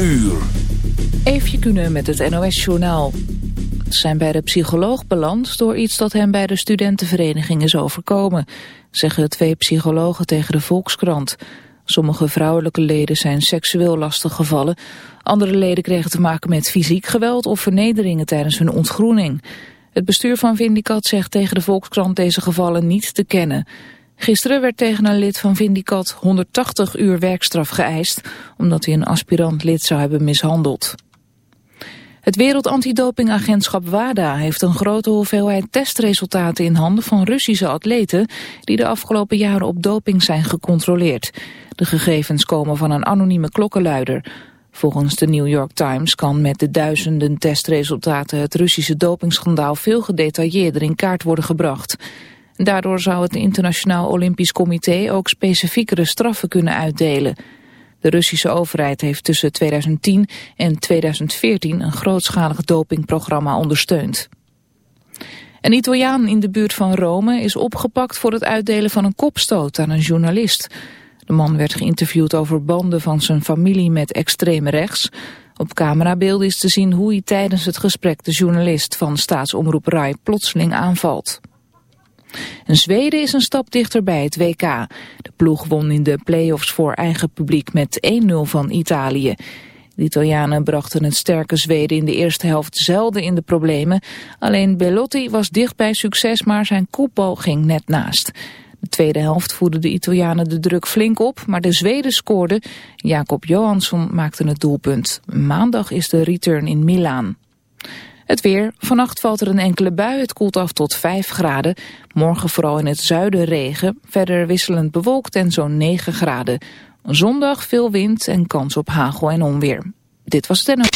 uur. Eefje kunnen met het NOS-journaal. Zijn bij de psycholoog beland door iets dat hem bij de studentenvereniging is overkomen, zeggen twee psychologen tegen de Volkskrant. Sommige vrouwelijke leden zijn seksueel lastiggevallen, andere leden kregen te maken met fysiek geweld of vernederingen tijdens hun ontgroening. Het bestuur van Vindicat zegt tegen de Volkskrant deze gevallen niet te kennen. Gisteren werd tegen een lid van Vindicat 180 uur werkstraf geëist... omdat hij een aspirant lid zou hebben mishandeld. Het Wereld Antidopingagentschap WADA heeft een grote hoeveelheid testresultaten in handen van Russische atleten die de afgelopen jaren op doping zijn gecontroleerd. De gegevens komen van een anonieme klokkenluider. Volgens de New York Times kan met de duizenden testresultaten het Russische dopingschandaal veel gedetailleerder in kaart worden gebracht. Daardoor zou het Internationaal Olympisch Comité ook specifiekere straffen kunnen uitdelen. De Russische overheid heeft tussen 2010 en 2014 een grootschalig dopingprogramma ondersteund. Een Italiaan in de buurt van Rome is opgepakt voor het uitdelen van een kopstoot aan een journalist. De man werd geïnterviewd over banden van zijn familie met extreme rechts. Op camerabeelden is te zien hoe hij tijdens het gesprek de journalist van staatsomroep RAI plotseling aanvalt. En Zweden is een stap dichter bij het WK. De ploeg won in de play-offs voor eigen publiek met 1-0 van Italië. De Italianen brachten het sterke Zweden in de eerste helft zelden in de problemen. Alleen Belotti was dicht bij succes, maar zijn koepel ging net naast. De tweede helft voerden de Italianen de druk flink op, maar de Zweden scoorden. Jacob Johansson maakte het doelpunt. Maandag is de return in Milaan. Het weer. Vannacht valt er een enkele bui. Het koelt af tot 5 graden. Morgen vooral in het zuiden regen. Verder wisselend bewolkt en zo'n 9 graden. Zondag veel wind en kans op hagel en onweer. Dit was het en...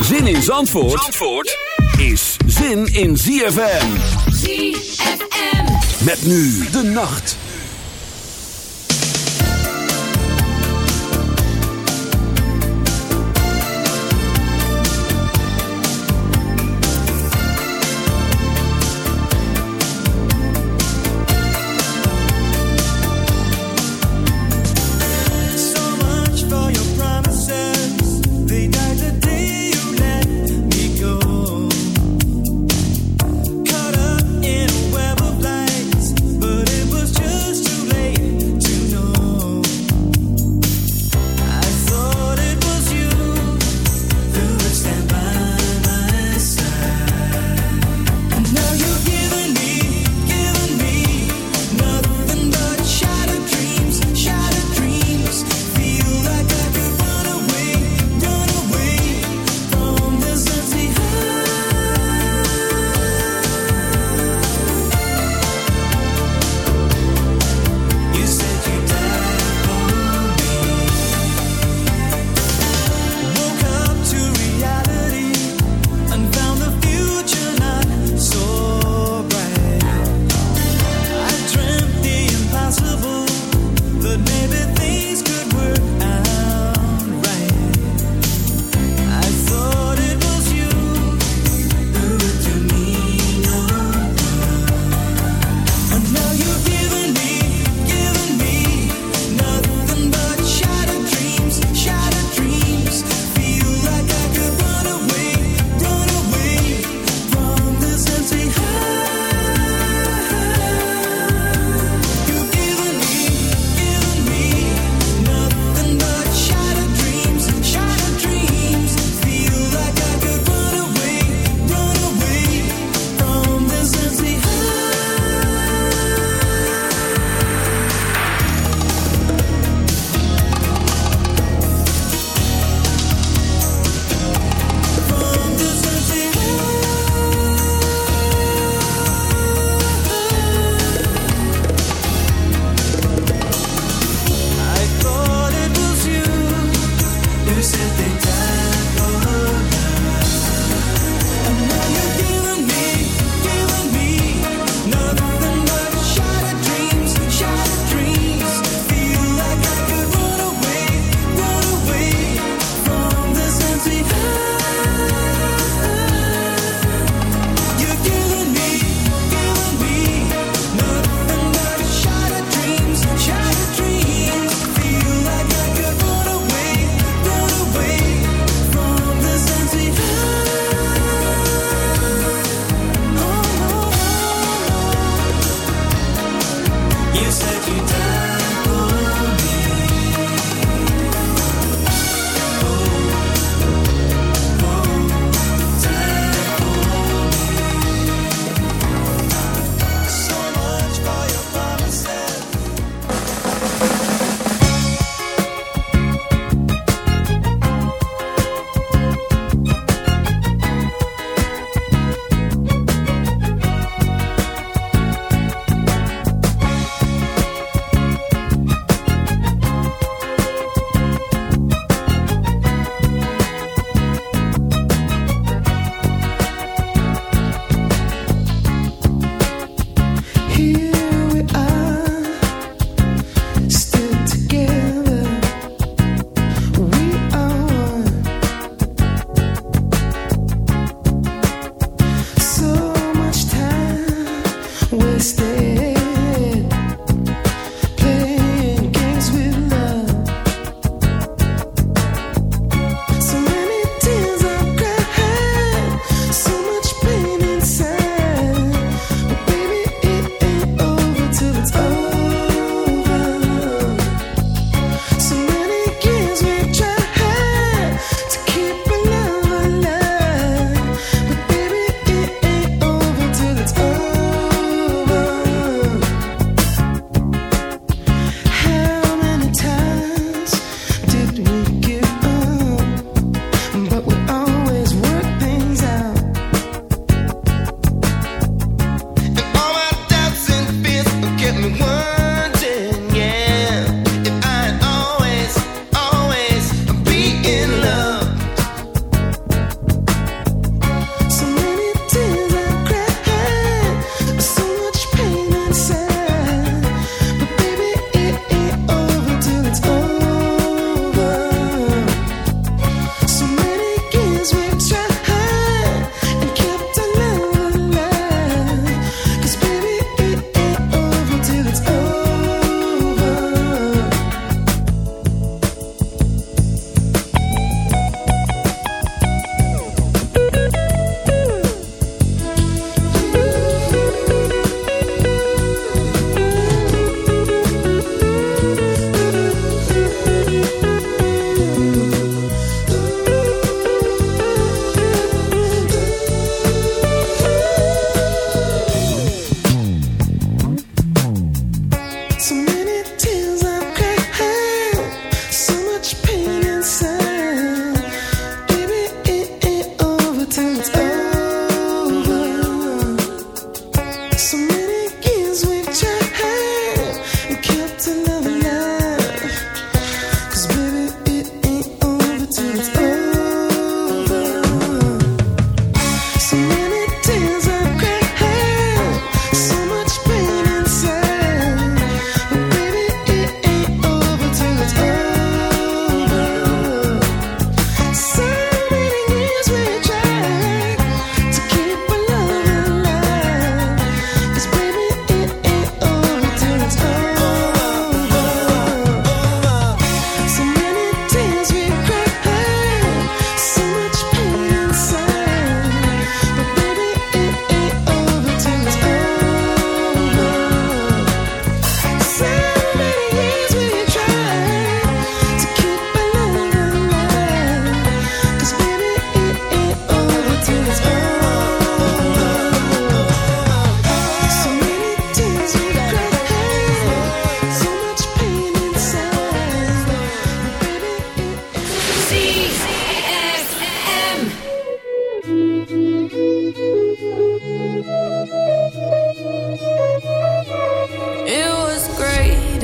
Zin in Zandvoort, Zandvoort is zin in ZFM. ZFM. Met nu de nacht.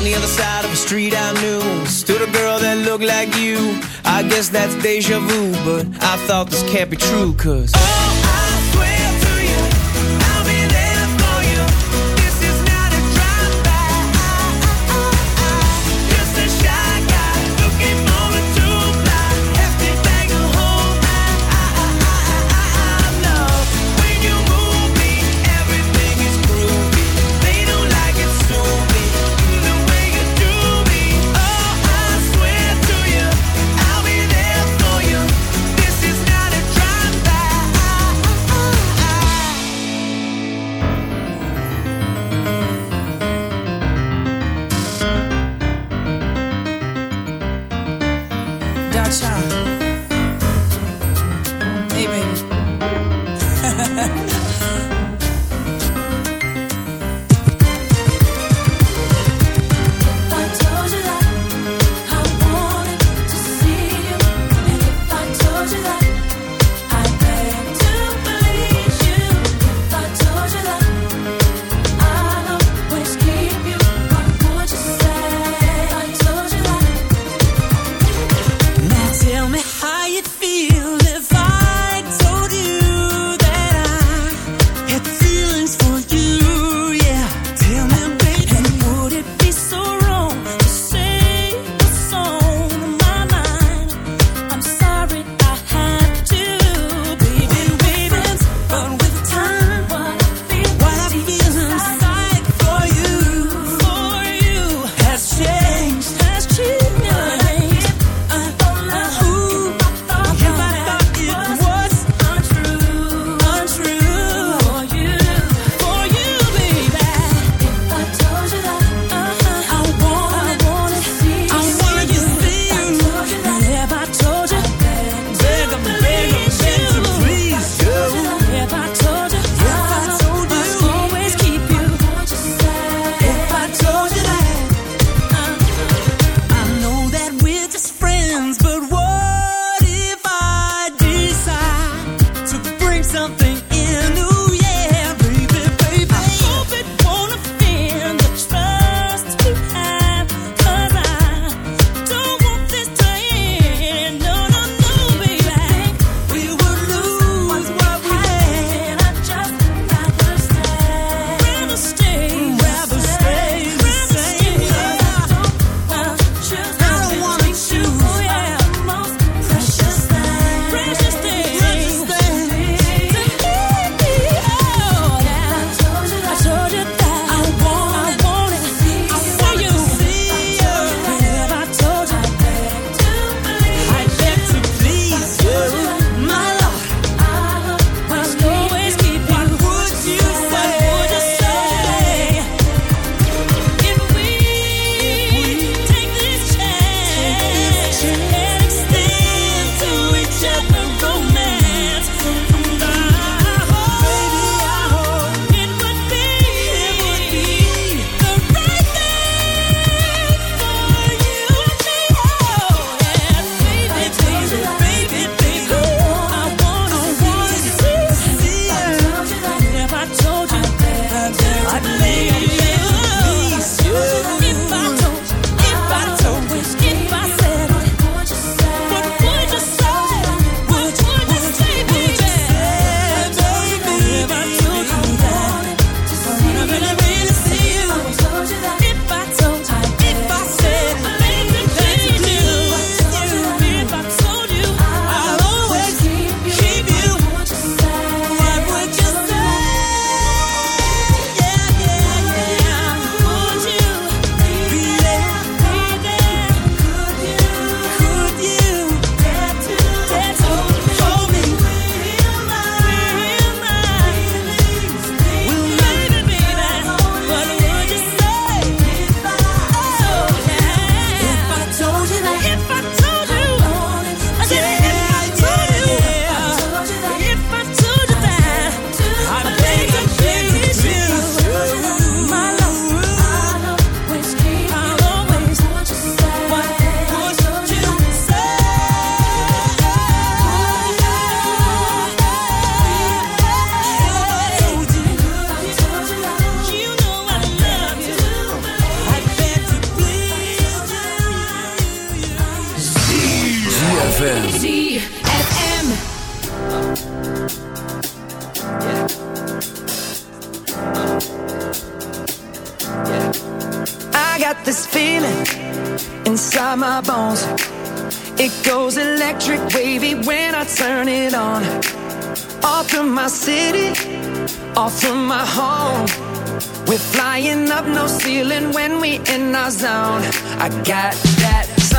On the other side of the street I knew stood a girl that looked like you. I guess that's deja vu, but I thought this can't be true, cause. Oh,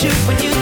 shoot when you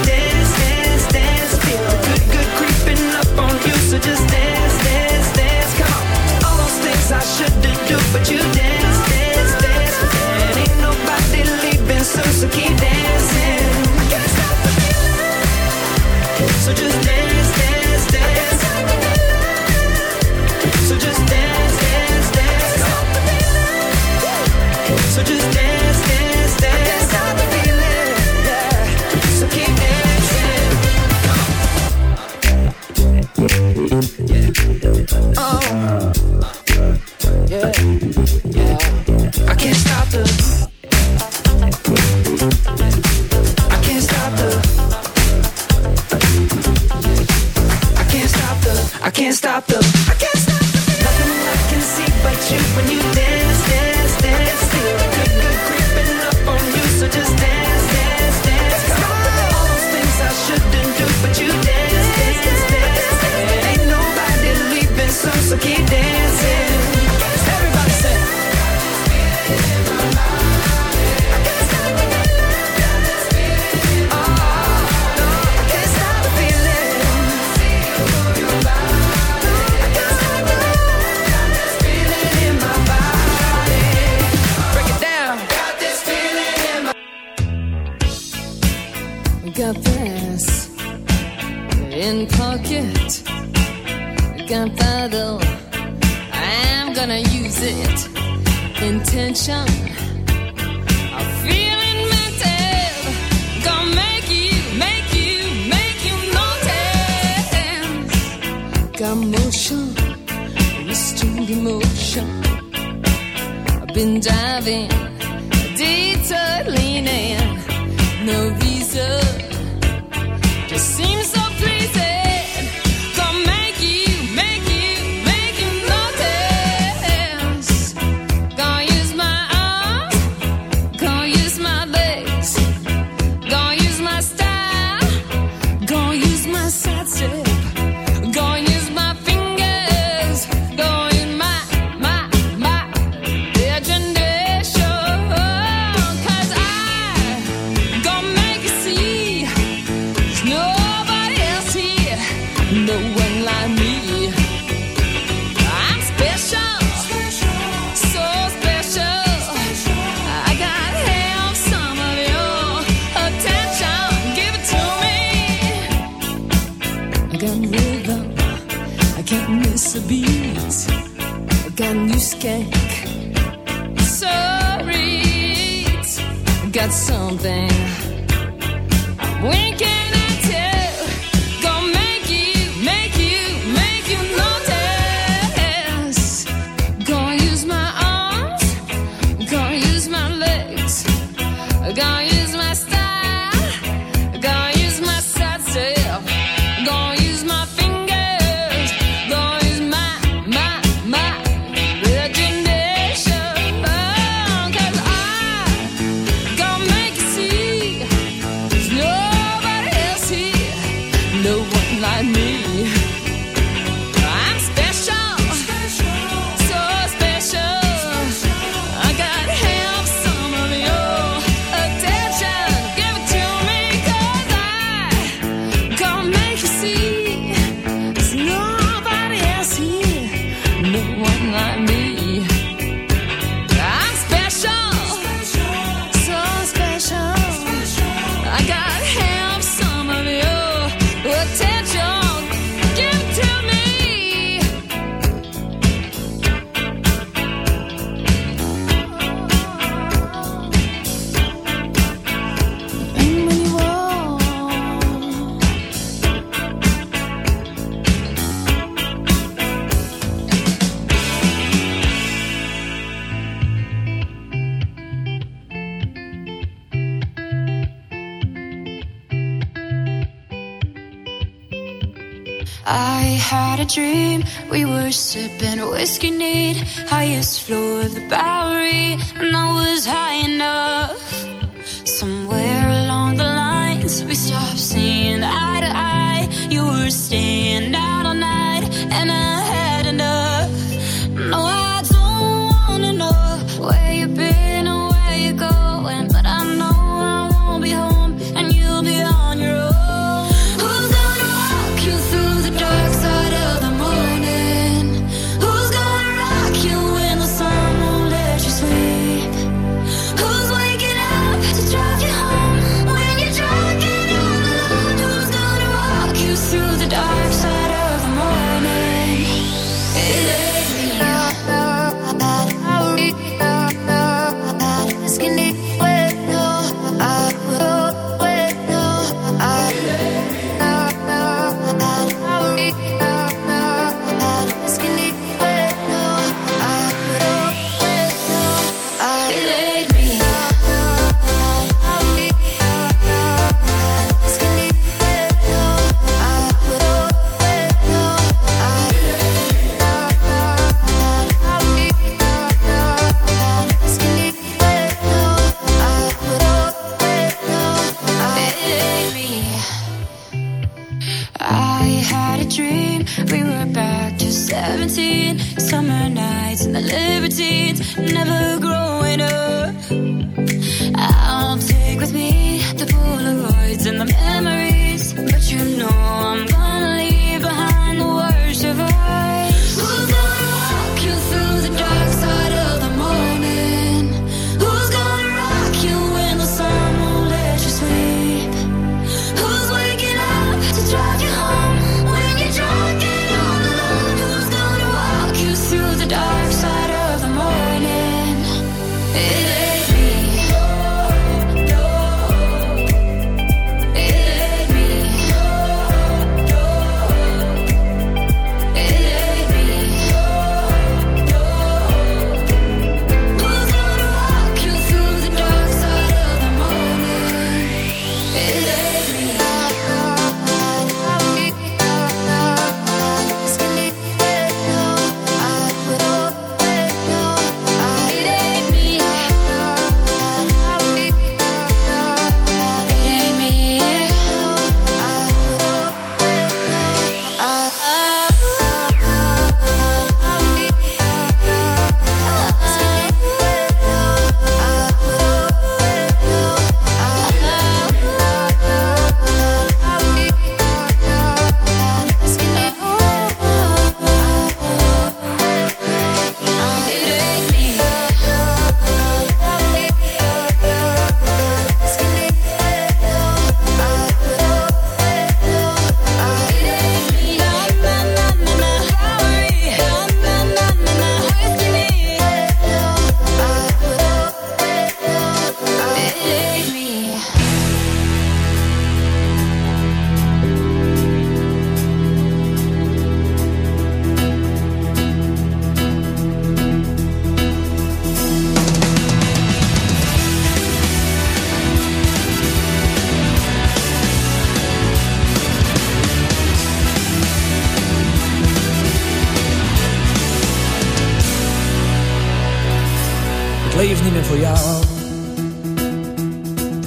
extreme emotion. I've been diving, detour leaning, no visa Just seems the back.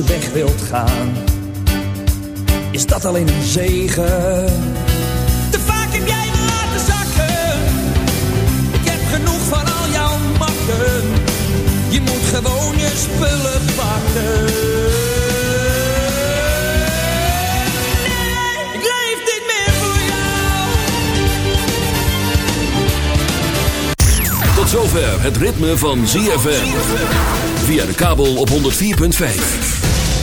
Je weg wilt gaan, is dat alleen een zegen. Te vaak heb jij me laten zakken. Ik heb genoeg van al jouw makken. Je moet gewoon je spullen pakken. Nee, ik leef niet meer voor jou. Tot zover het ritme van ZFM. Via de kabel op 104.5.